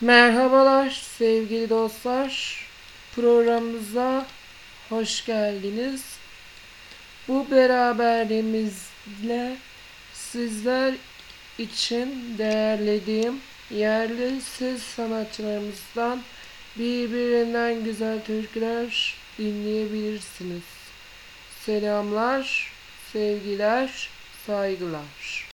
Merhabalar sevgili dostlar. Programımıza hoş geldiniz. Bu beraberliğimizle sizler için değerlediğim yerli ses sanatçılarımızdan birbirinden güzel türküler dinleyebilirsiniz. Selamlar, sevgiler, saygılar.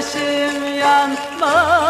Ateşim yanmadan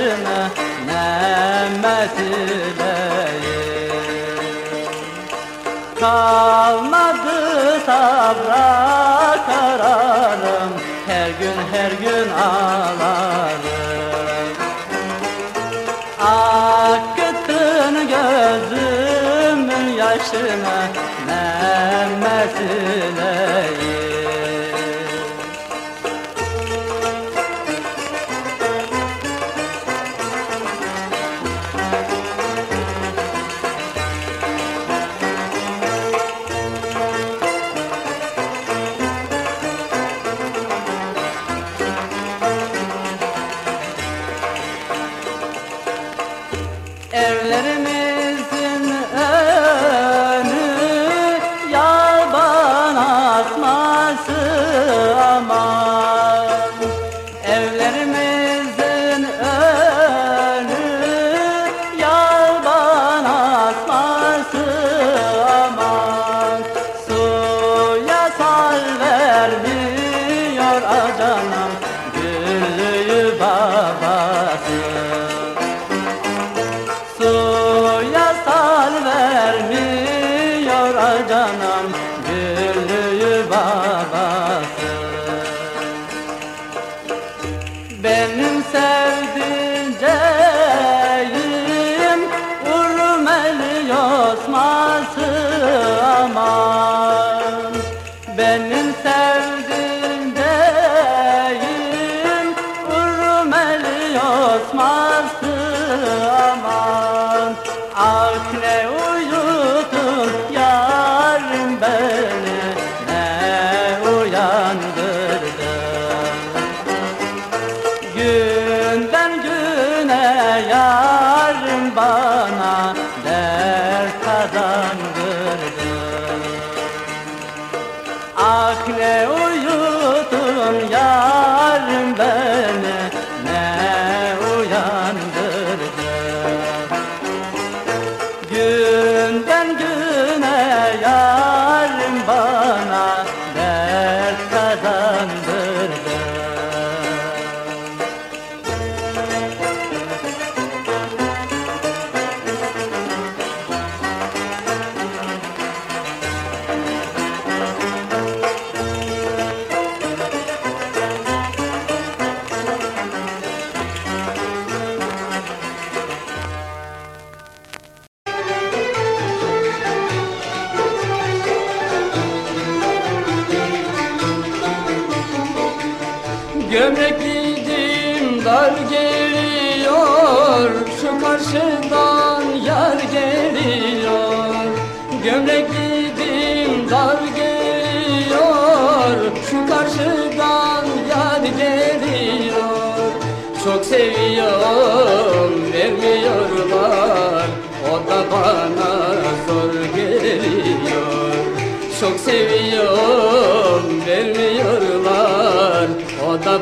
yaşını Nemmet Kalmadı sabra kararım Her gün her gün ağlarım. Akıttın gözümün yaşını Erlerimi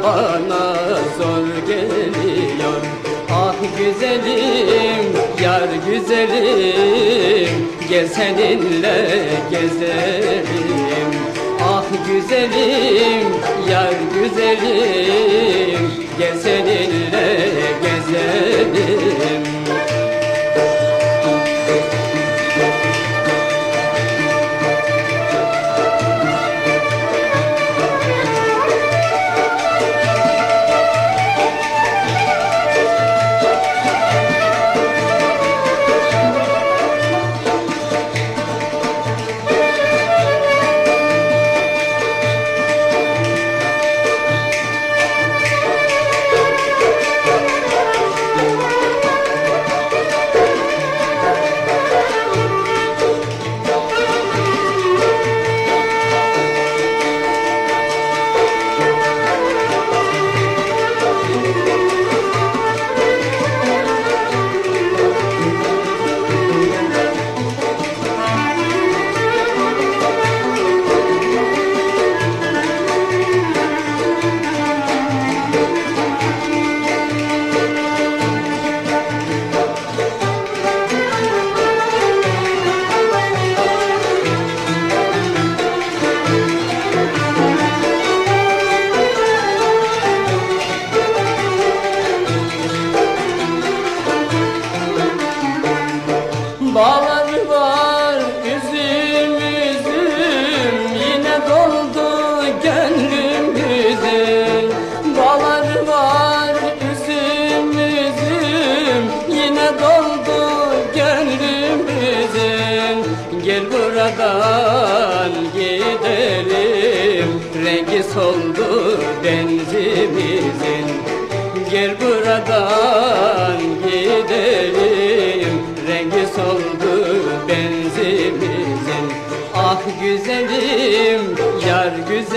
bana zor geliyor. Ah güzelim yar güzelim. Gel seninle gezelim. Ah güzelim yar güzelim. Gel seninle gezelim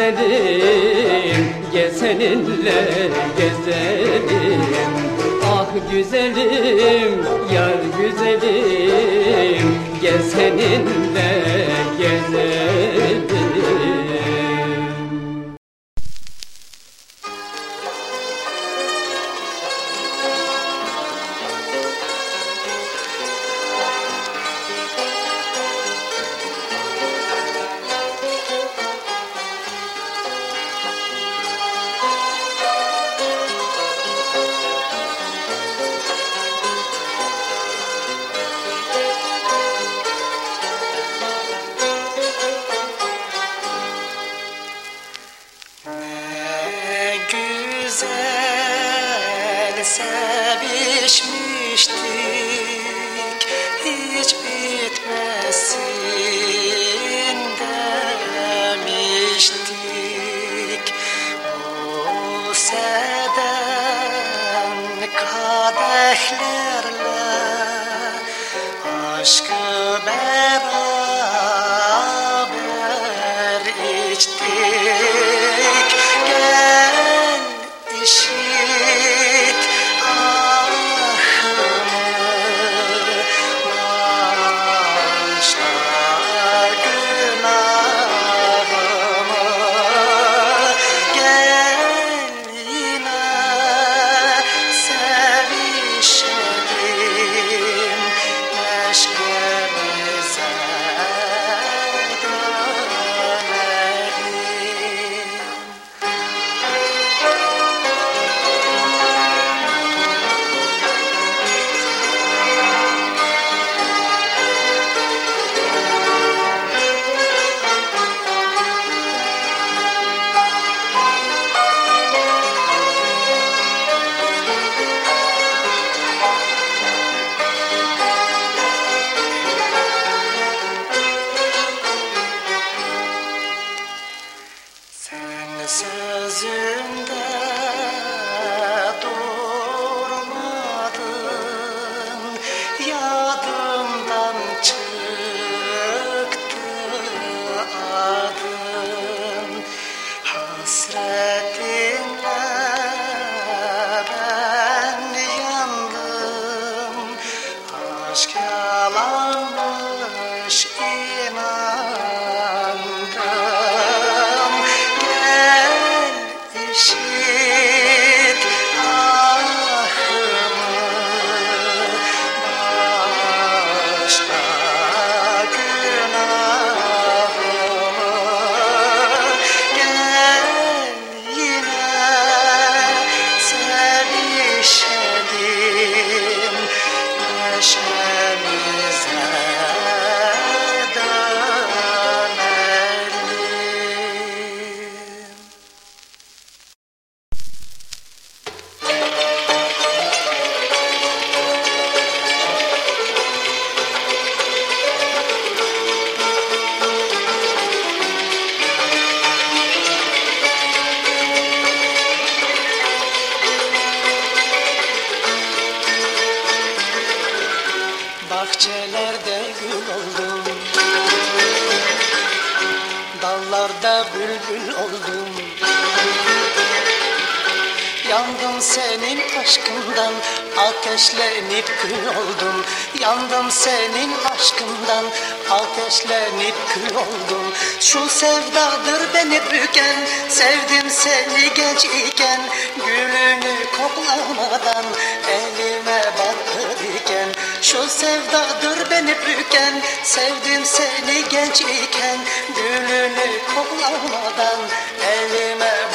yar güzelim Gel seninle gezelim. Ah güzelim yar güzelim Gel seninle gezelim sevişmiştik Hiç bitmesin demiştik. Bu seden kadehlerle Aşkı beraber senin aşkından Ateşlenip kül oldum. Yandım senin aşkından Ateşlenip kül oldum. Şu sevdadır beni büken Sevdim seni genç iken. Gülünü koklamadan Elime battı diken Şu sevdadır beni büken Sevdim seni genç iken. Gülünü koklamadan Elime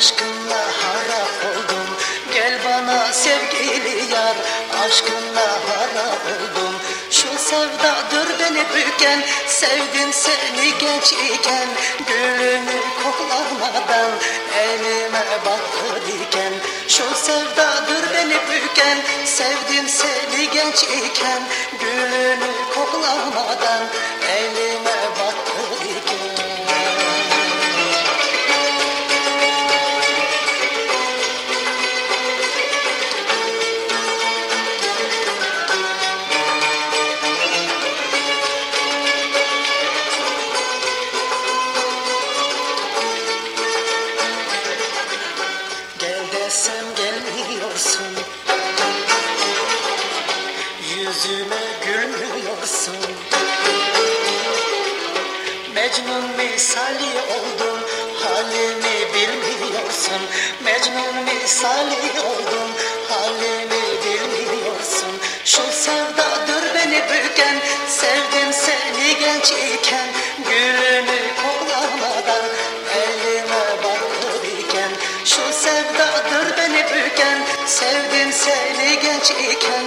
Aşkınla harap oldum? Gel bana sevgili yar. Aşkınla harap oldum? Şu sevdadır beni büken. Sevdim seni genç iken. Gülünü koklamadan Elime battı diken Şu sevdadır beni büken. Sevdim seni genç iken. Gülünü koklamadan Elime büken Sevdim seni genç iken Gülünü koklamadan Elime baktı diken Şu sevdadır beni büken Sevdim seni genç iken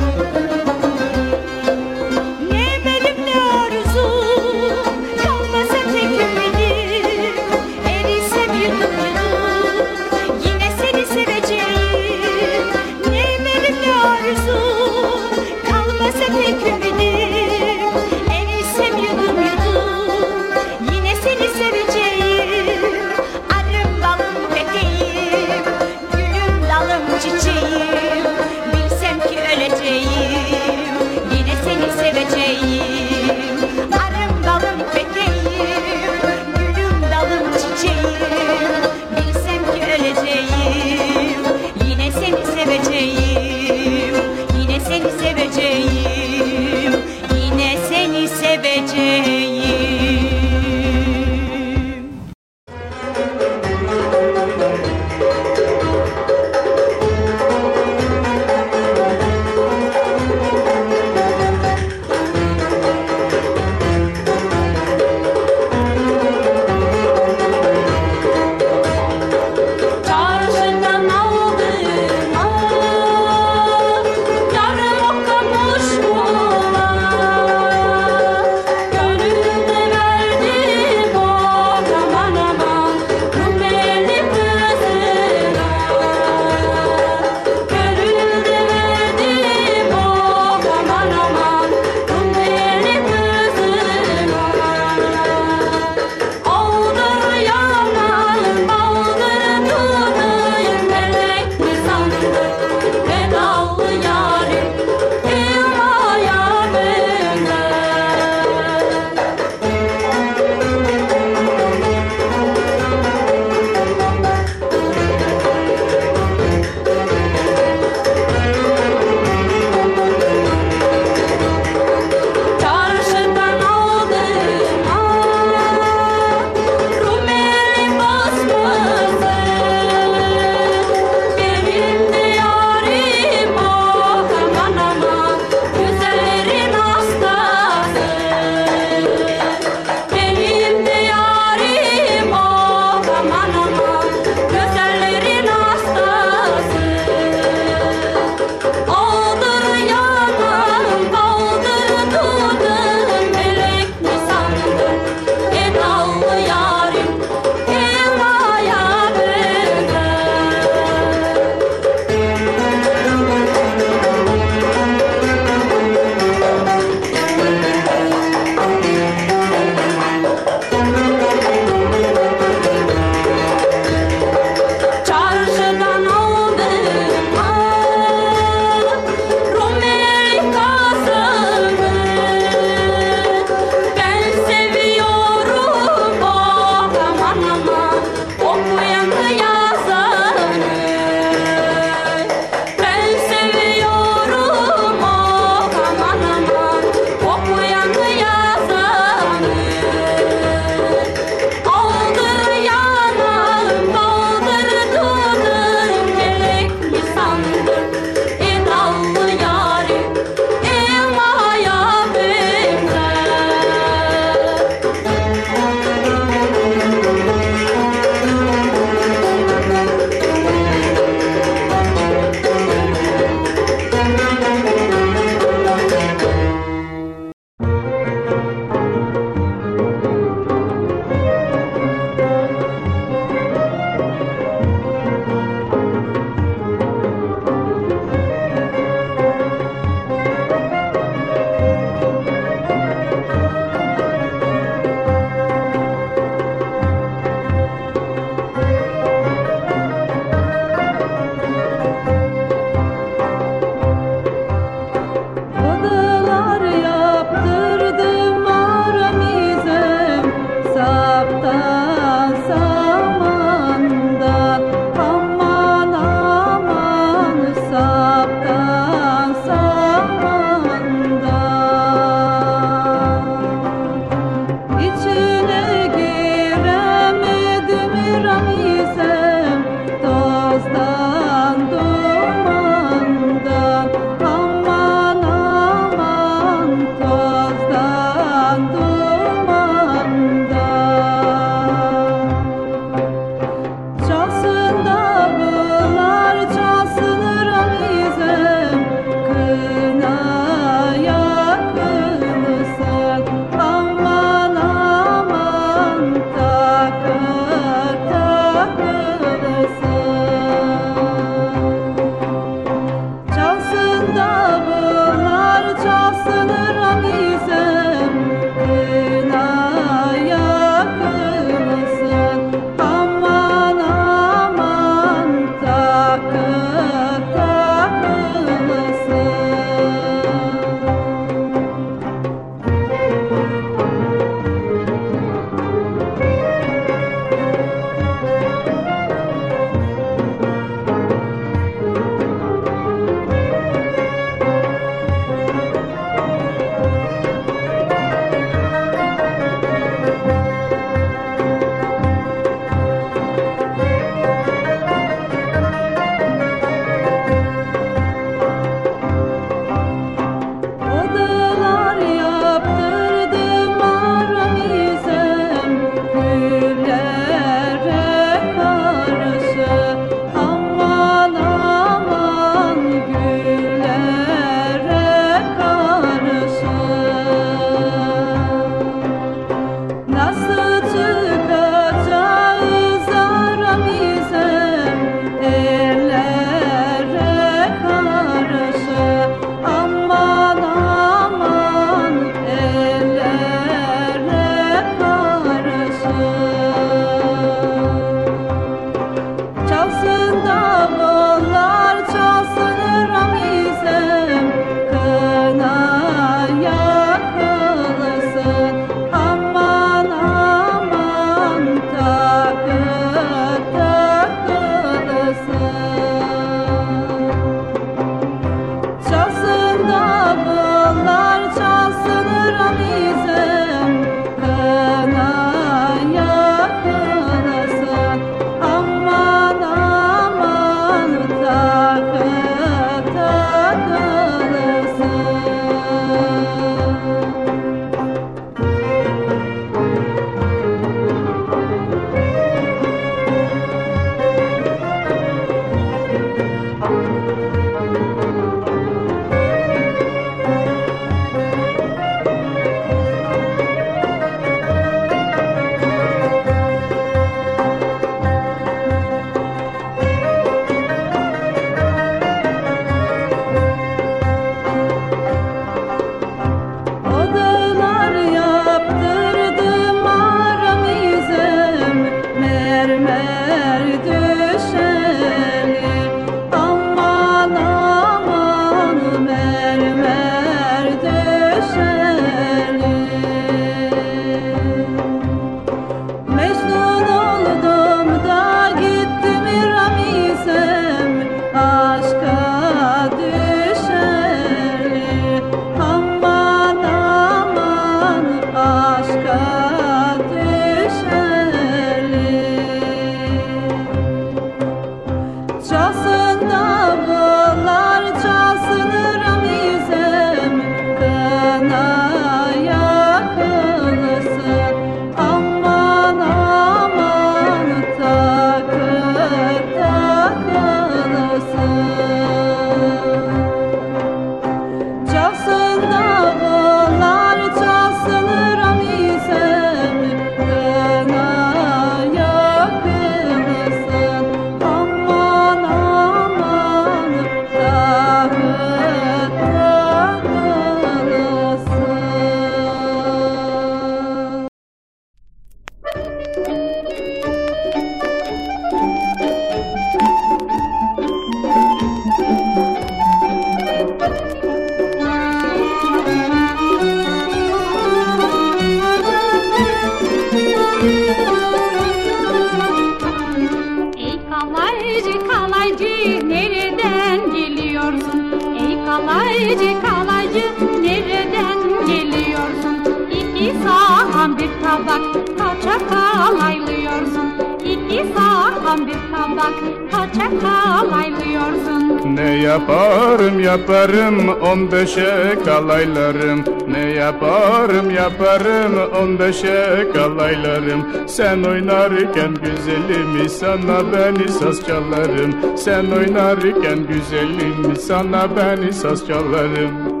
yaparım on beşe kalaylarım Sen oynarken güzelim sana beni saz çalarım. Sen oynarken güzelim sana beni saz çalarım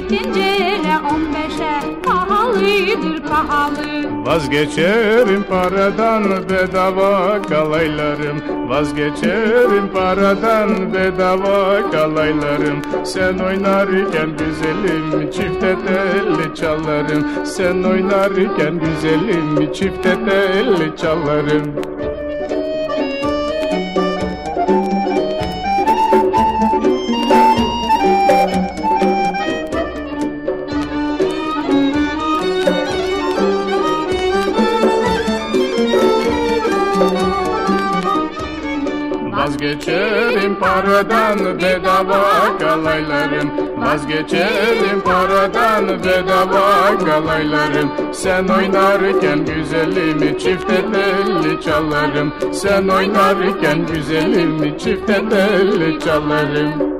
Bir tencere on beşe pahalıdır pahalı. Vazgeçerim paradan bedava kalaylarım. Vazgeçerim paradan bedava kalaylarım. Sen oynarken güzelim çifte telli çalarım. Sen oynarken güzelim çifte telli çalarım paradan bedava kalaylarım Vazgeçelim paradan bedava kalaylarım Sen oynarken güzelimi çifte telli çalarım. Sen oynarken güzelimi çifte telli çalarım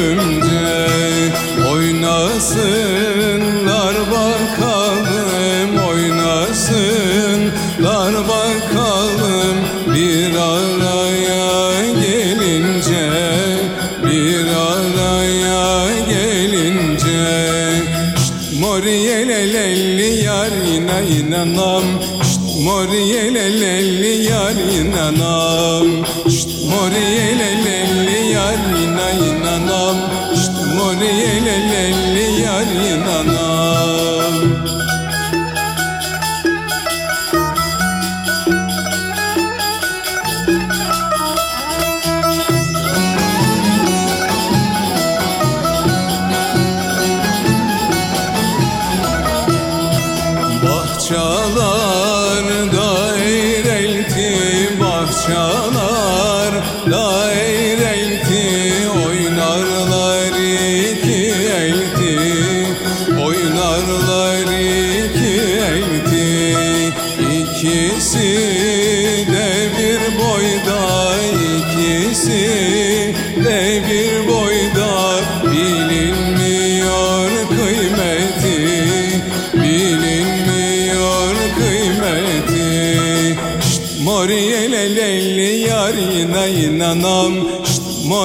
gönlümce Oynasınlar bakalım Oynasınlar bakalım. Bir araya gelince Bir araya gelince. Şşt moriyelelelli yar ina inanam. Şşt moriyelelelli yar inanam. Şşt moriyelelelli olur yelelelli yar inan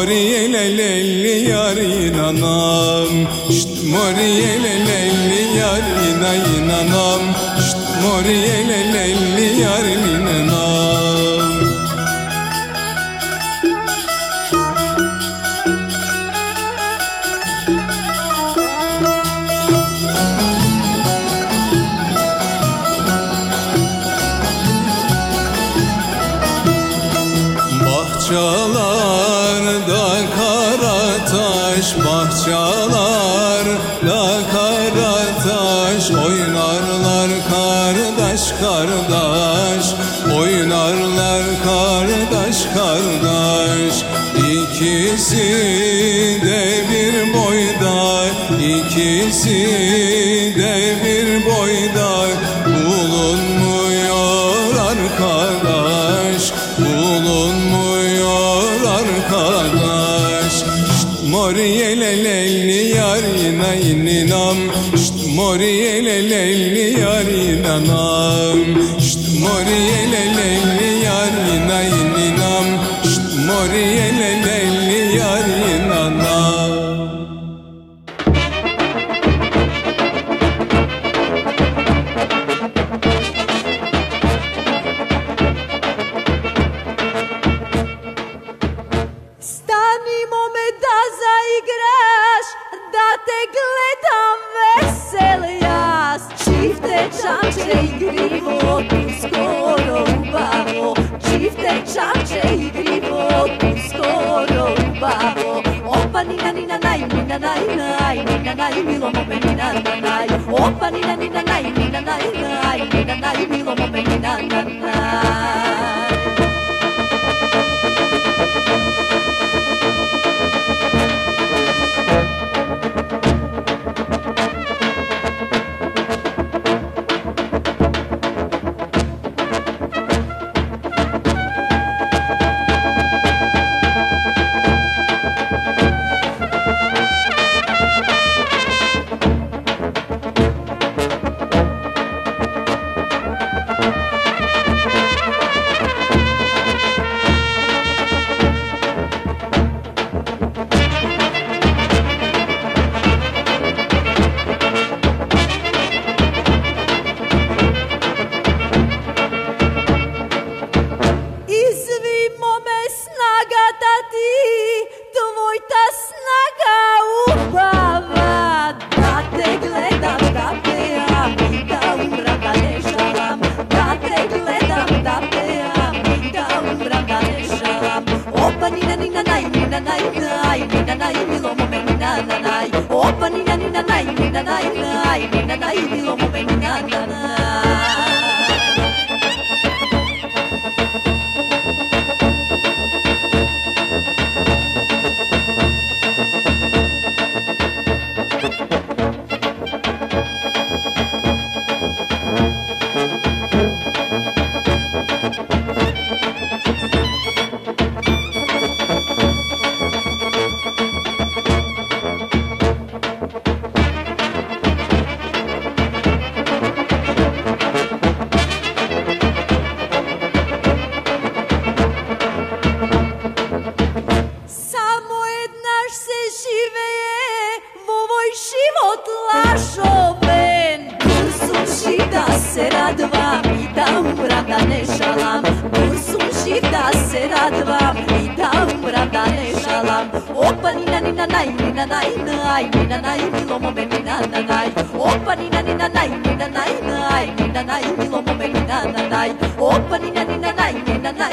Moriyele lelli yar inanam. Şşt moriyele lelli yar ina inanam. Şşt moriyele lelli yar inanam. Opa ni na ni na na ni na na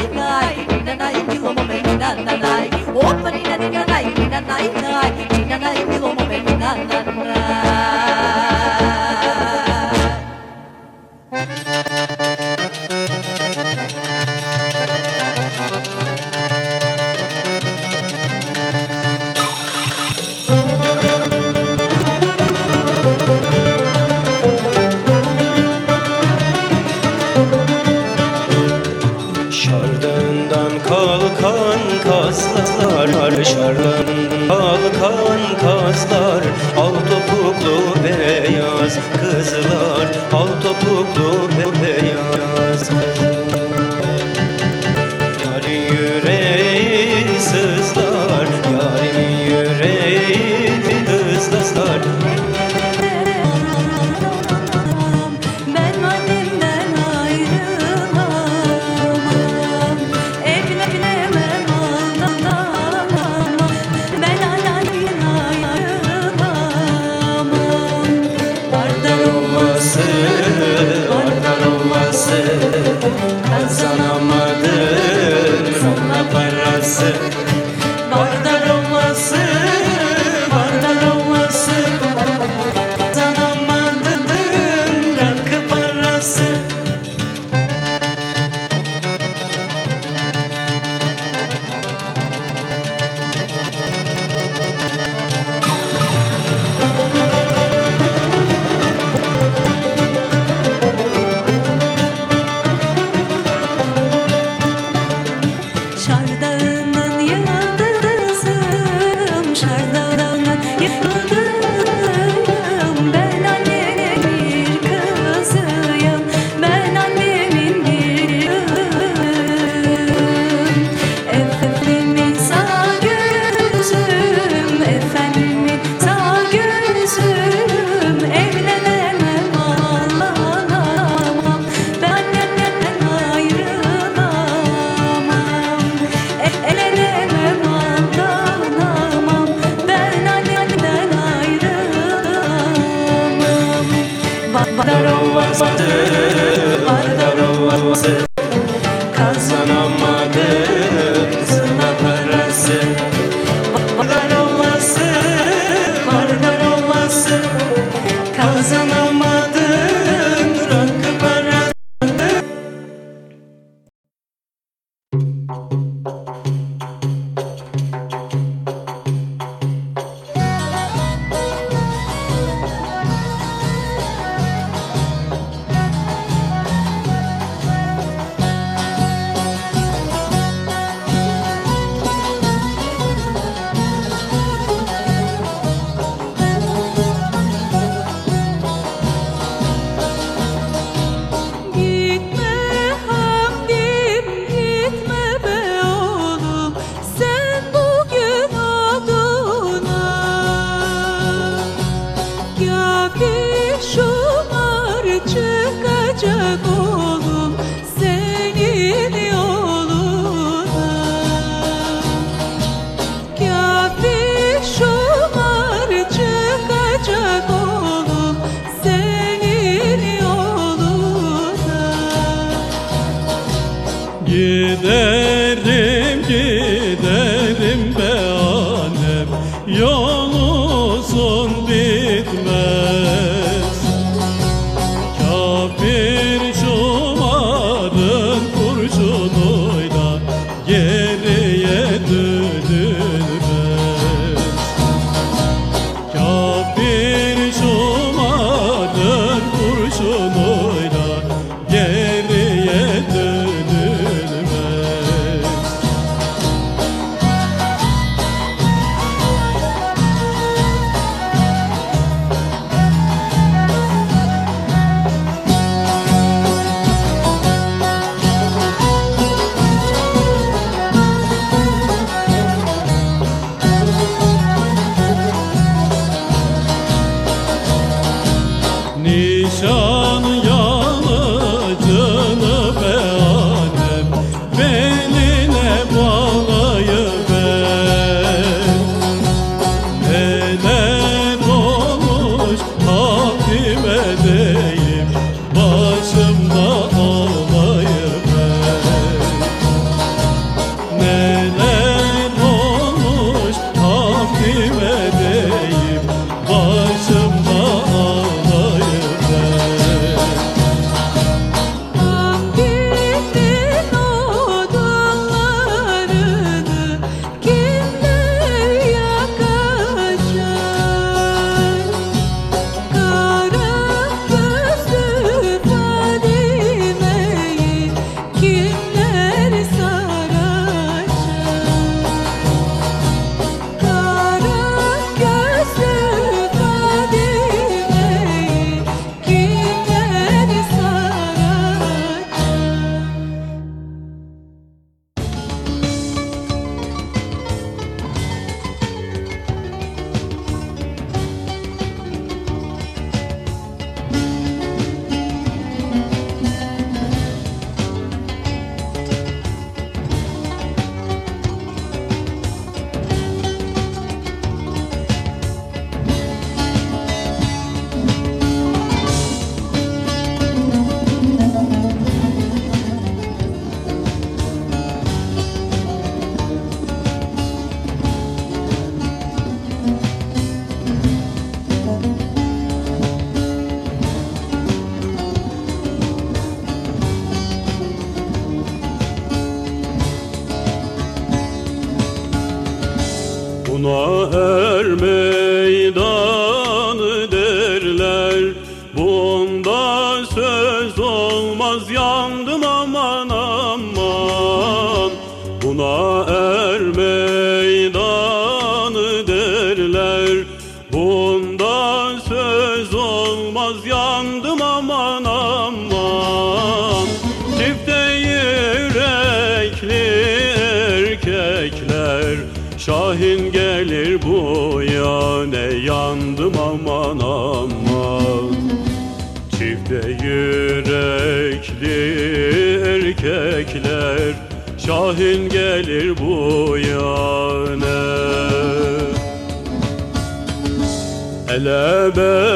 the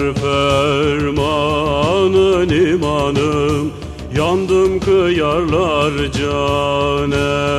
Okurlar fermanın imanım Yandım kıyarlar cane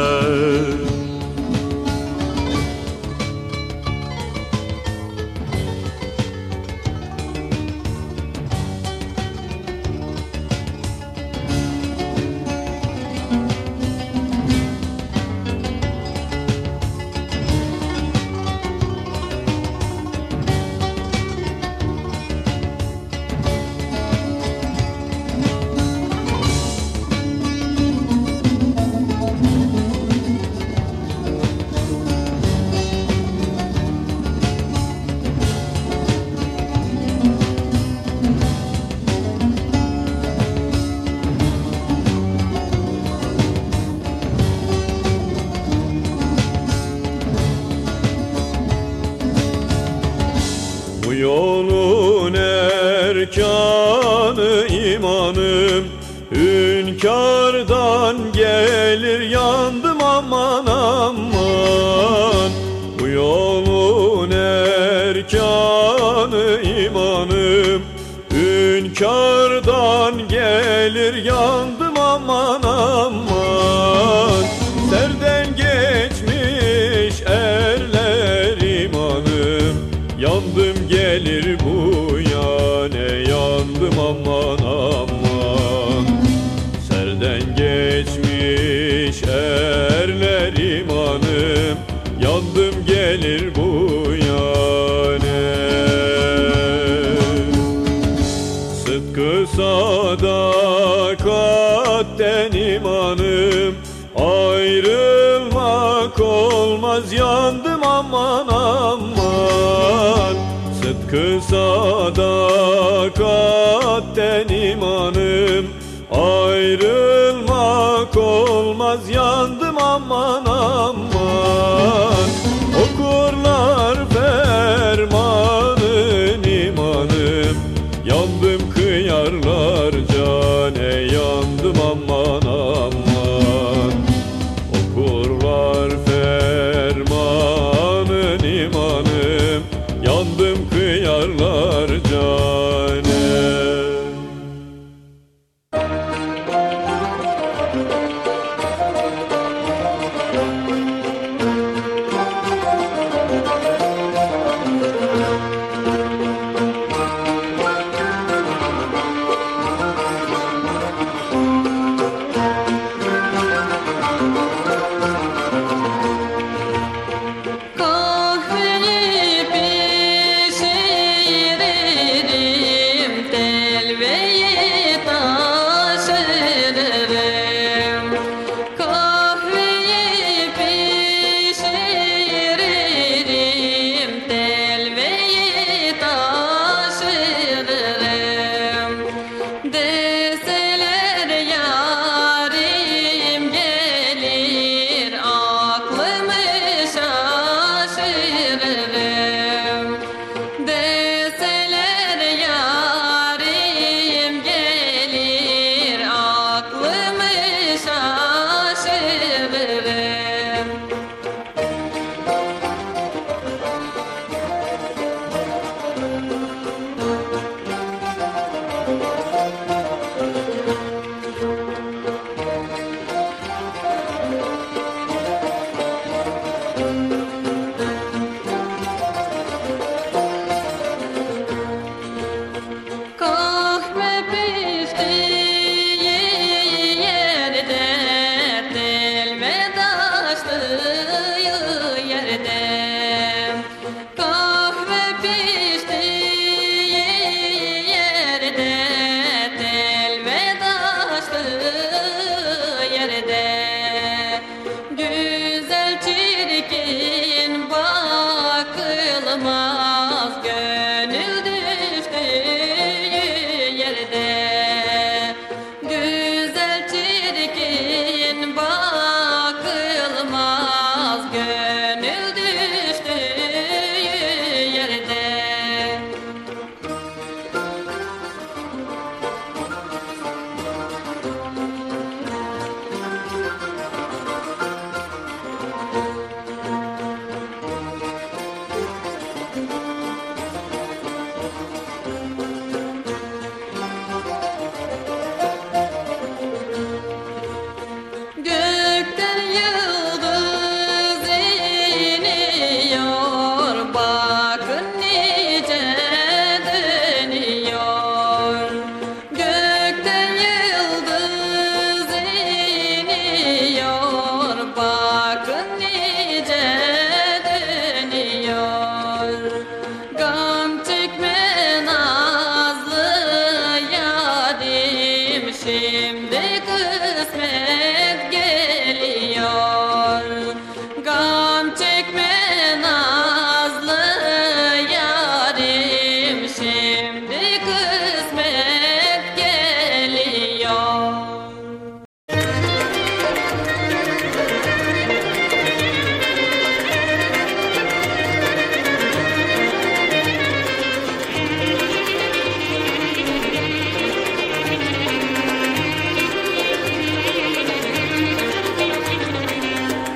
Cause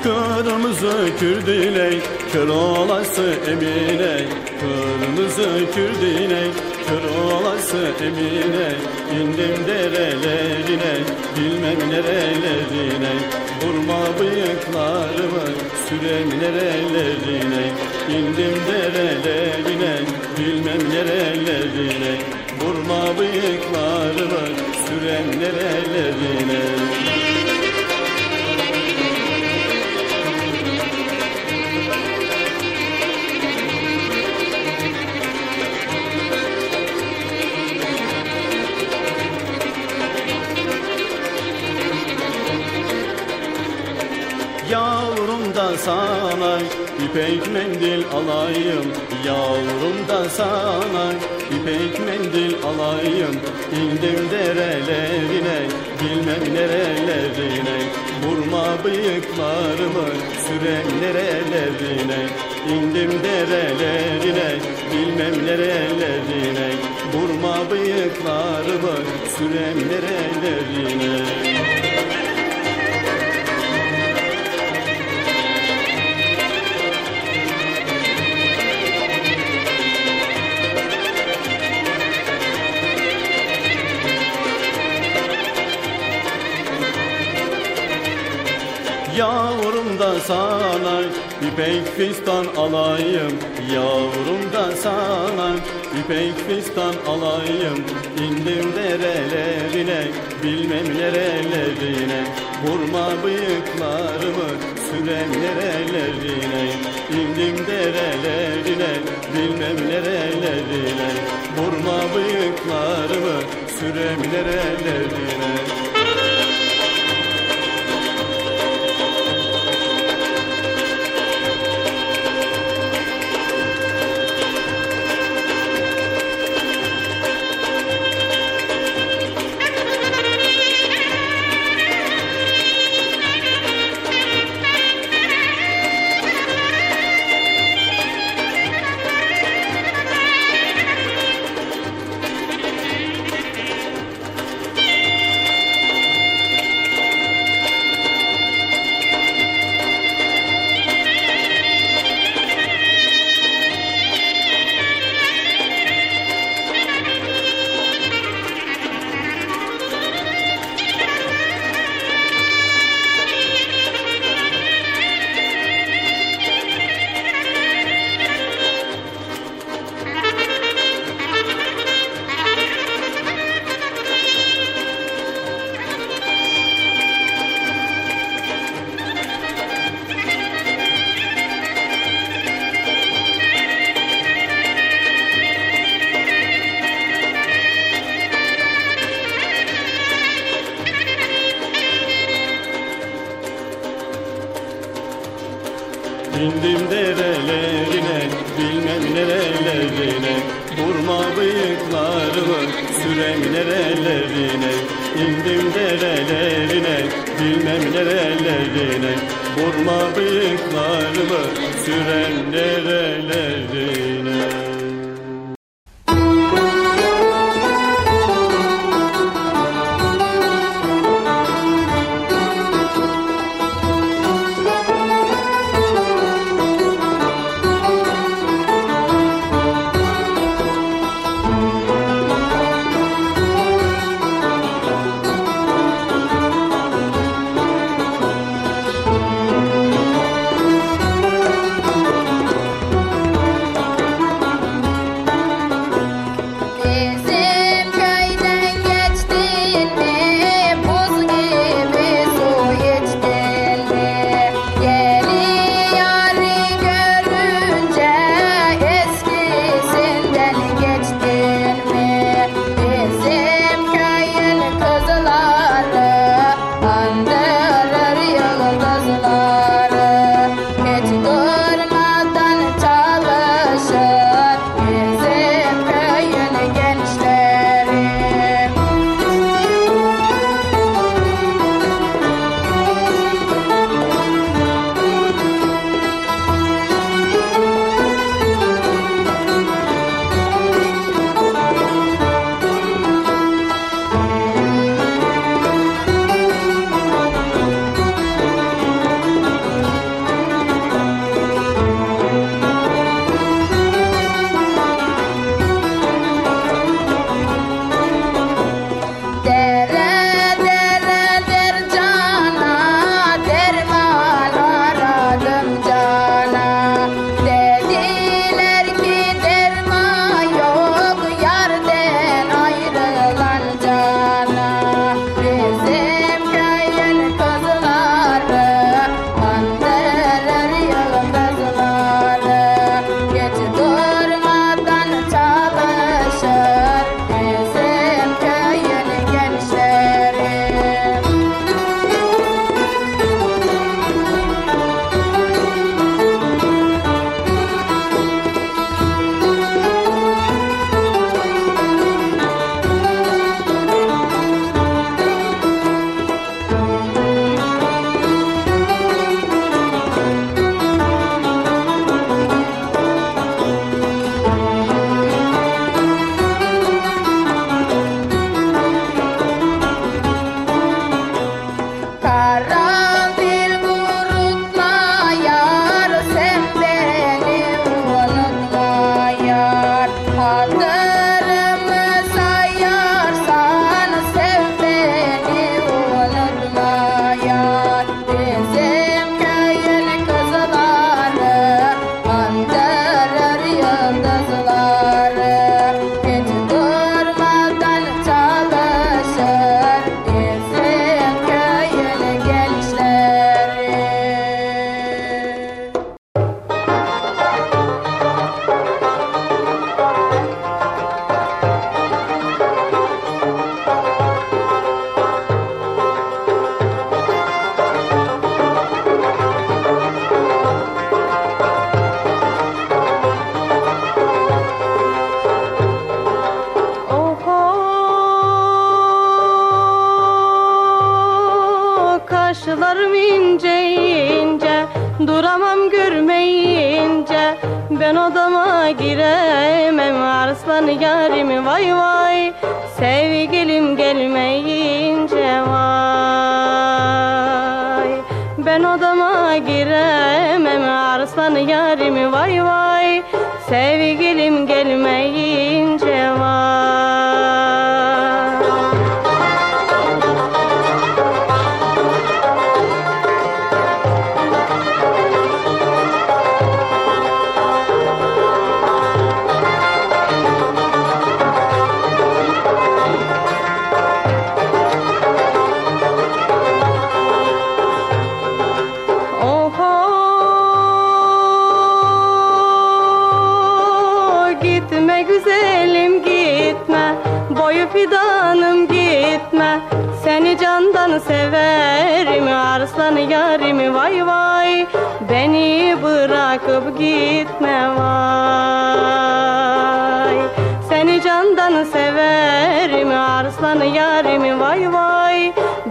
Kırmızı kürdine kör olası Emine. Kırmızı kürdine kör olası Emine. İndim derelerine bilmem nerelerine. Vurma bıyıklarımı sürem nerelerine. İndim derelerine bilmem nerelerine. Vurma bıyıklarımı sürem nerelerine da sana ipek mendil alayım Yavrum da sana. İpek mendil alayım İndim derelerine bilmem nerelerine. Vurma bıyıklarımı sürem nerelerine. İndim derelerine bilmem nerelerine. Vurma bıyıklarımı sürem nerelerine Yavrum da sana ipek fistan alayım. Yavrum da sana ipek fistan alayım. İndim derelerine bilmem nerelerine Vurma bıyıklarımı sürem nerelerine İndim derelerine bilmem nerelerine Vurma bıyıklarımı sürem nerelerine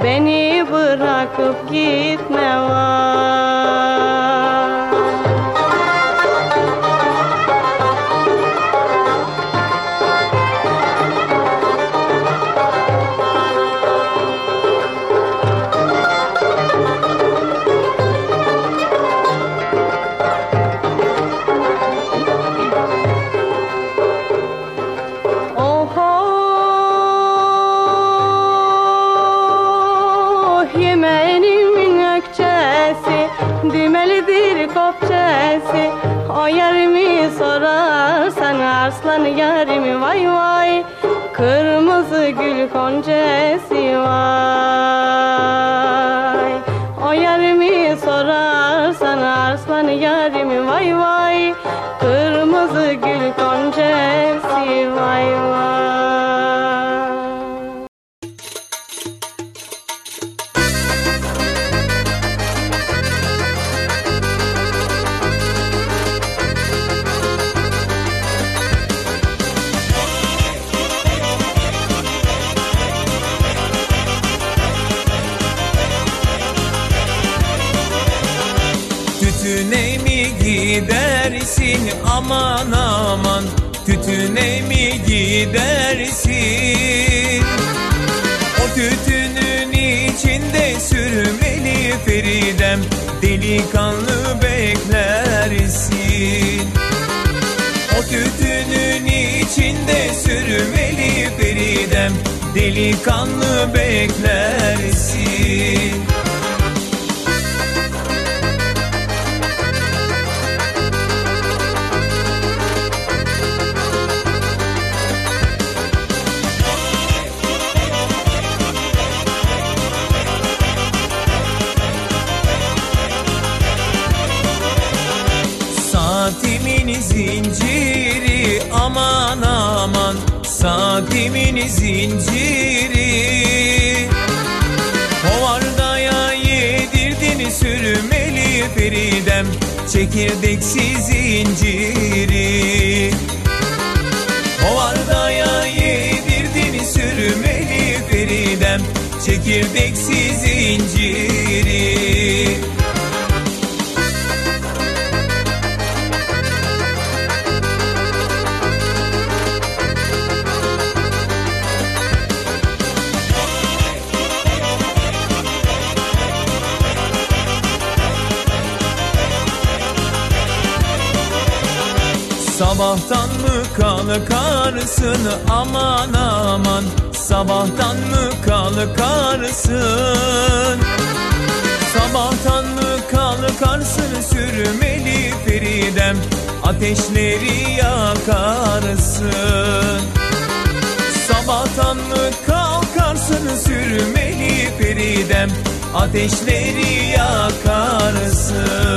Beni bırakıp gitme vay Kırmızı aman aman Tütüne mi gidersin? O tütünün içinde sürmeli Feridem Delikanlı beklersin. O tütünün içinde sürmeli Feridem Delikanlı beklersin zinciri. Hovardaya yedirdin sürmeli Feridem Çekirdeksiz inciri Hovardaya yedirdin sürmeli Feridem Çekirdeksiz inciri Sabahtan mı kalkarsın? Aman aman. Sabahtan mı kalkarsın? Sabahtan mı kalkarsın? Sürmeli Feridem. Ateşleri yakarsın. Sabahtan mı kalkarsın? Sürmeli Feridem. Ateşleri yakarsın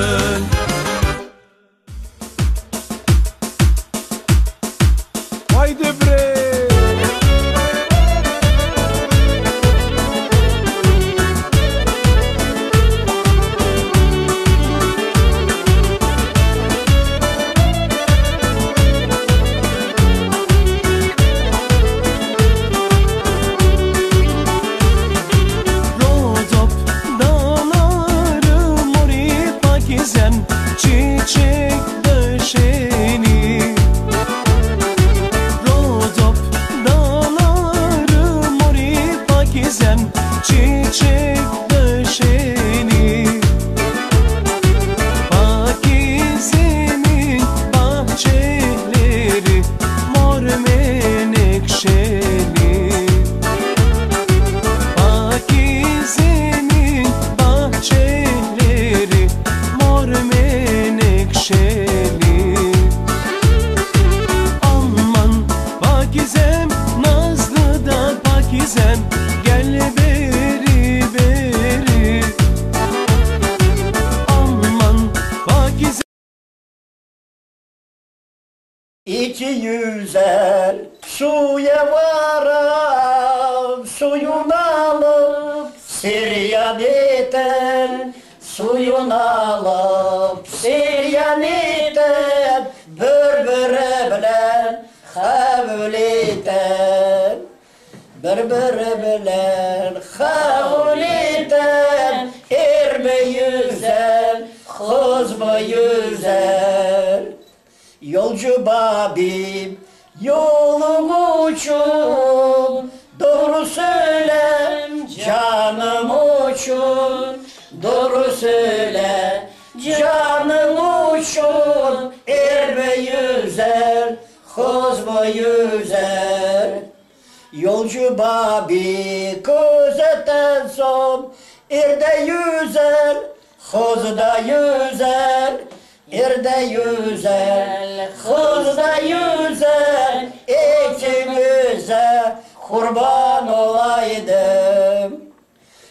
kız da yüzer, ikimize kurban olaydım.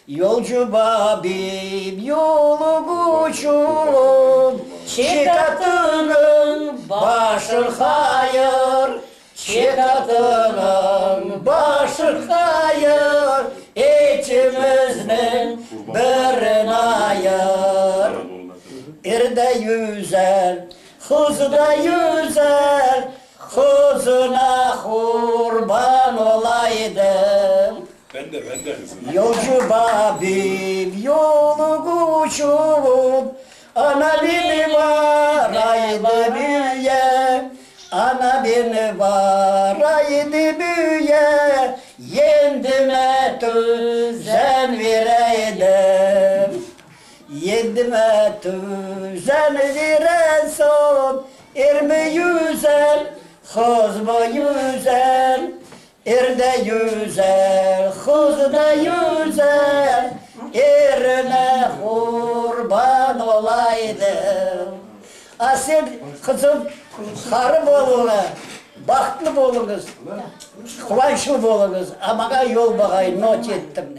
Yolcu babim yolu uçun, çıkartının başı hayır. Çıkartının başı hayır, içimizden bir ayır. Erde yüzer, hızda yüzer, hızına kurban olaydım. Ben de ben de. Yolcu babim yolu uçup, ana beni var aydı büyüye, ana beni var aydı büyüye, yendime tüzen vereydim. Yedime tüzen veren son Ermi yüzer, kız mı yüzer Erde yüzer, kız da yüzer Erine kurban olaydım. Asil kızım karı boluna Baktlı bolunuz Kıvançlı bolunuz Ama yol bakayım not ettim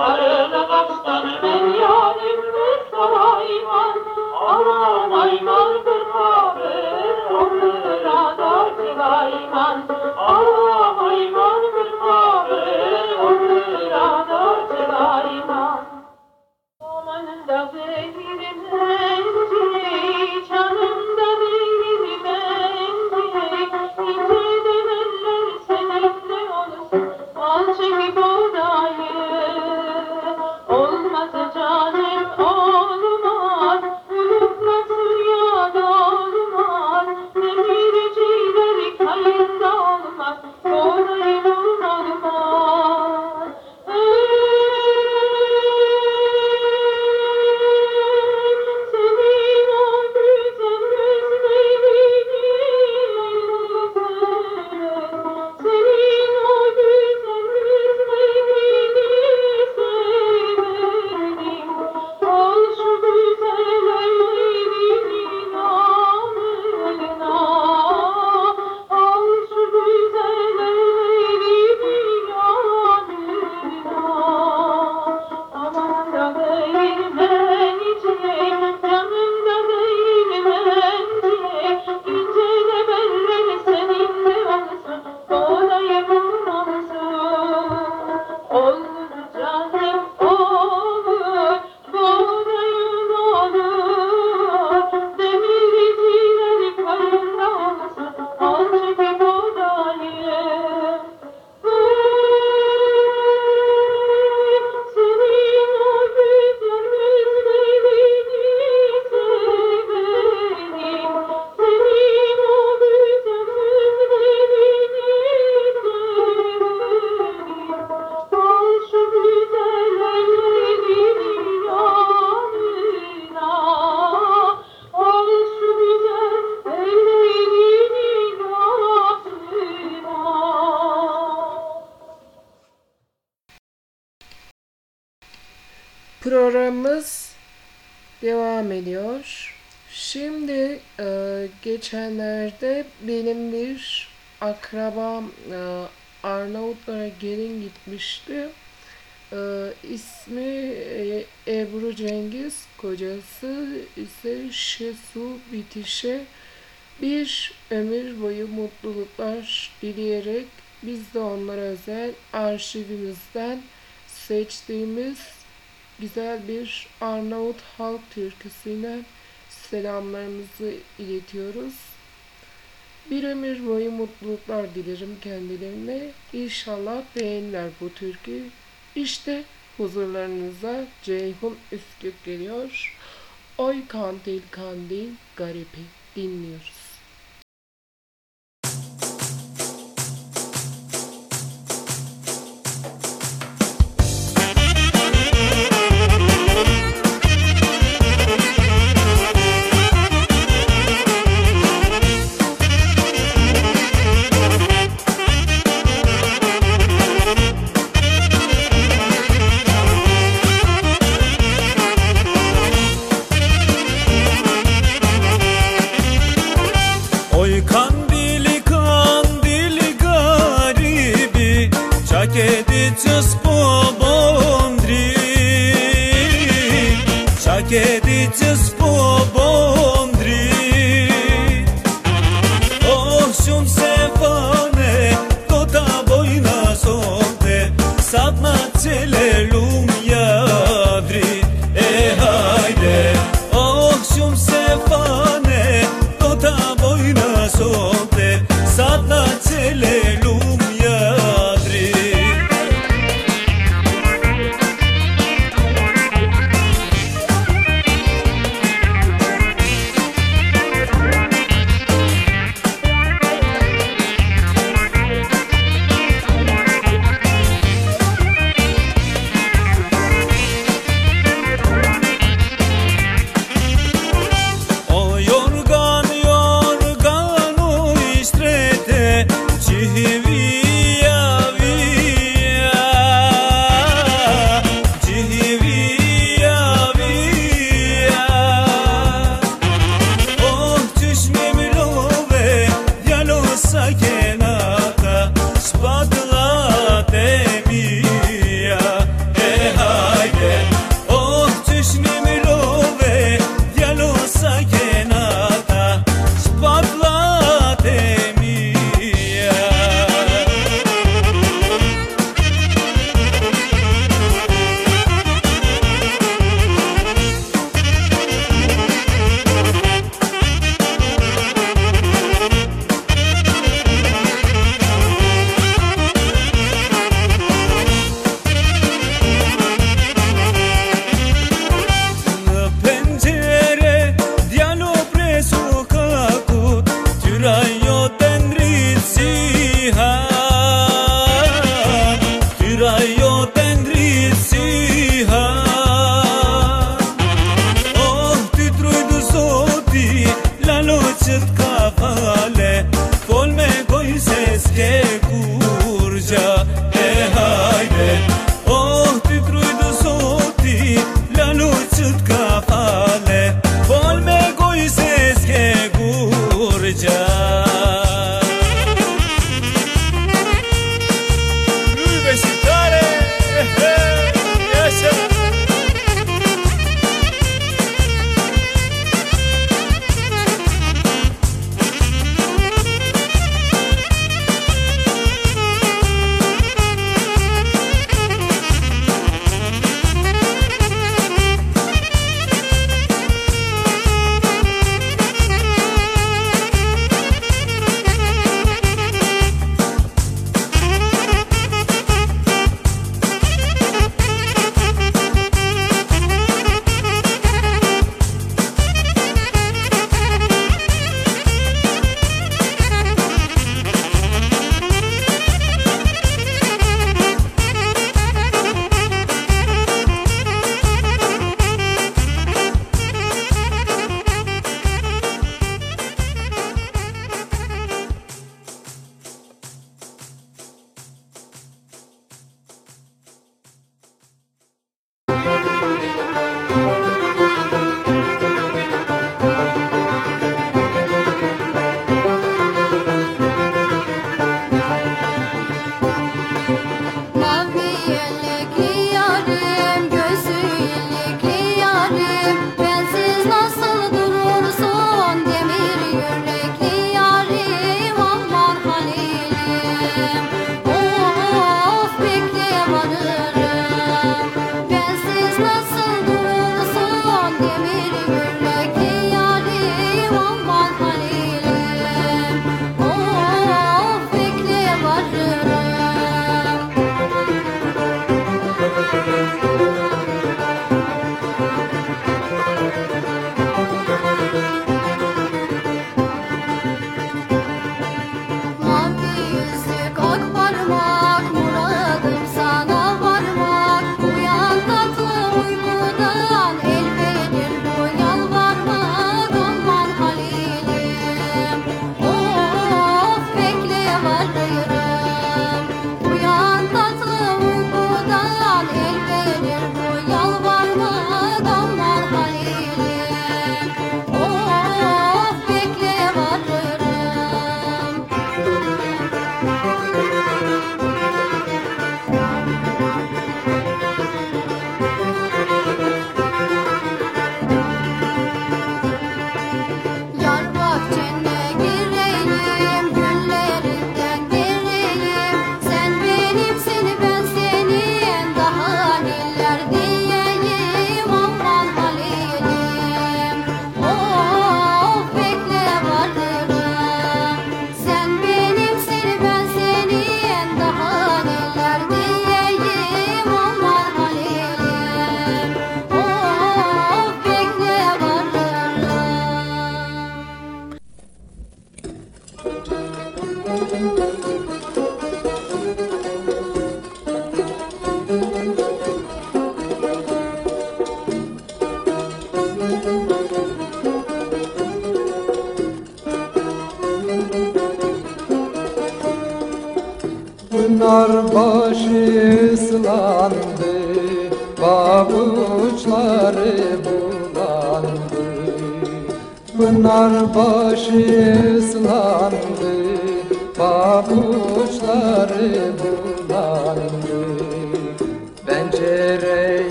ne Biz de onlara özel arşivimizden seçtiğimiz güzel bir Arnavut halk türküsüyle selamlarımızı iletiyoruz. Bir ömür boyu mutluluklar dilerim kendilerine. İnşallah beğenirler bu türkü. İşte huzurlarınıza Ceyhun Üskük geliyor. Oy kandil kandil garibi dinliyoruz.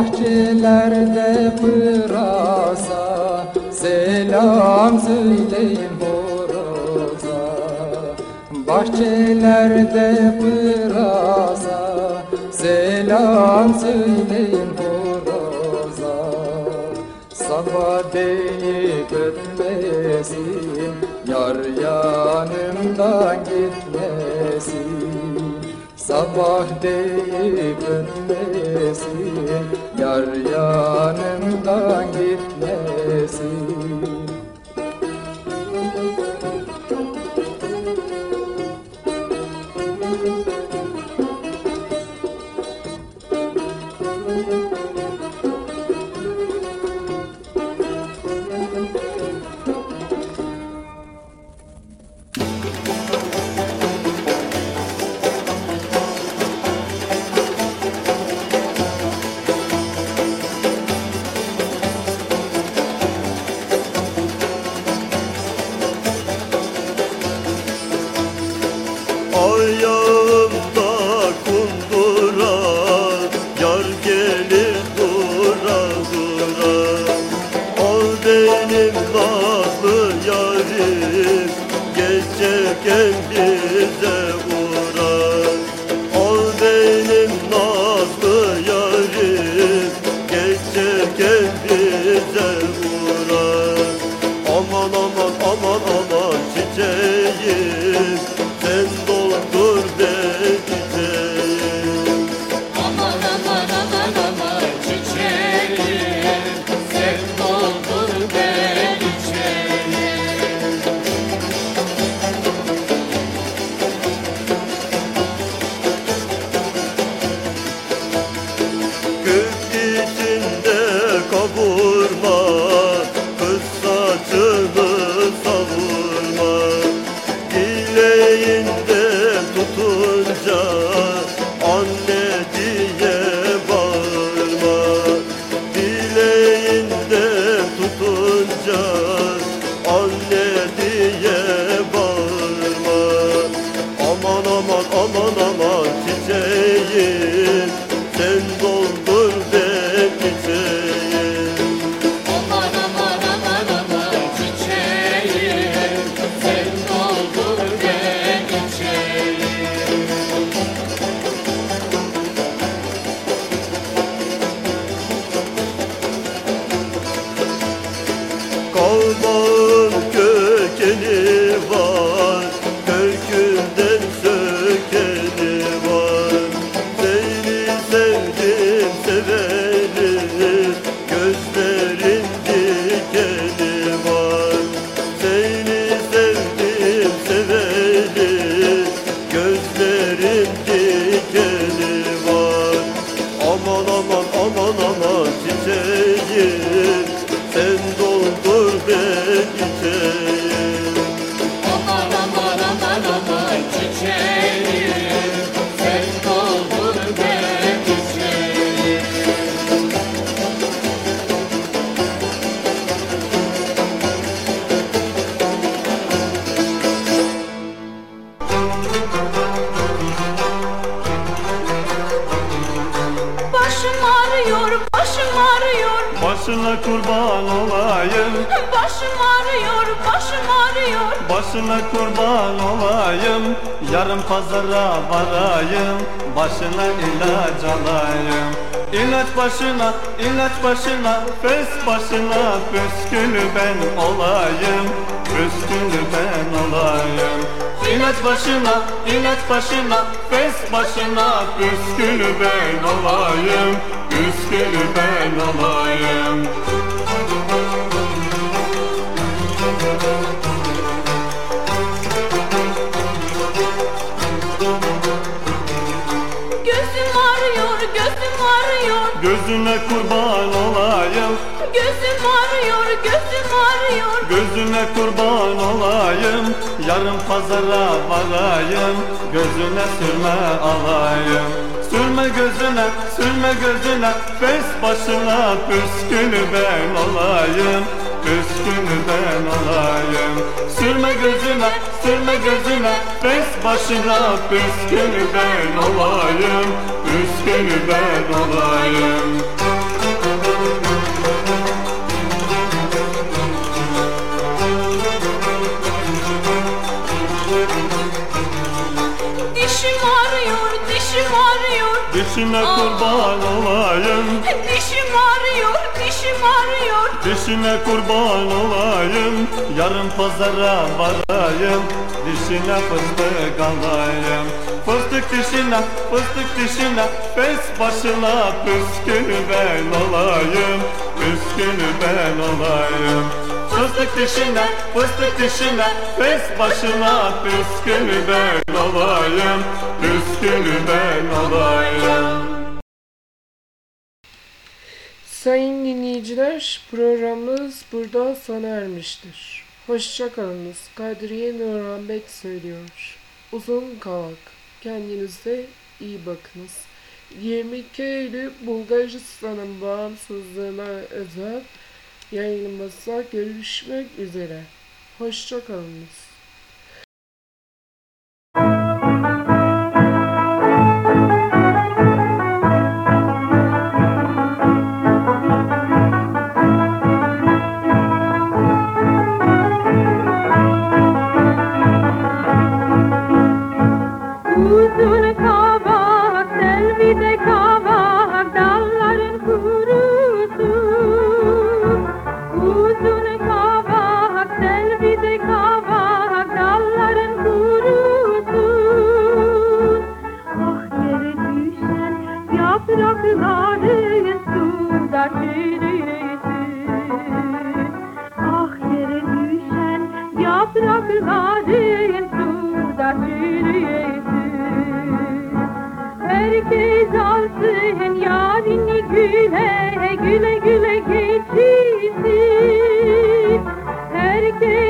bahçelerde pırasa Selam söyleyin horoza. Bahçelerde pırasa Selam söyleyin horoza. Sabah değil ötmesin Yar yanımdan git. Sabah deyip ötmesin Yar yanımdan kurban olayım Yarın pazara varayım Dişine fıstık alayım Fıstık dişine, fıstık dişine Pes başına püskünü ben olayım Püskünü ben olayım. Fıstık dişine, fıstık dişine Pes başına püskünü ben olayım Püskünü ben olayım. Sayın dinleyiciler programımız burada sona ermiştir. Hoşçakalınız. Kadriye Nurhan Bek söylüyor. Uzun kavak. Kendinize iyi bakınız. 22 Eylül Bulgaristan'ın bağımsızlığına özel yayınımızda görüşmek üzere. Hoşçakalınız. güle güle güle geçsin. Herkes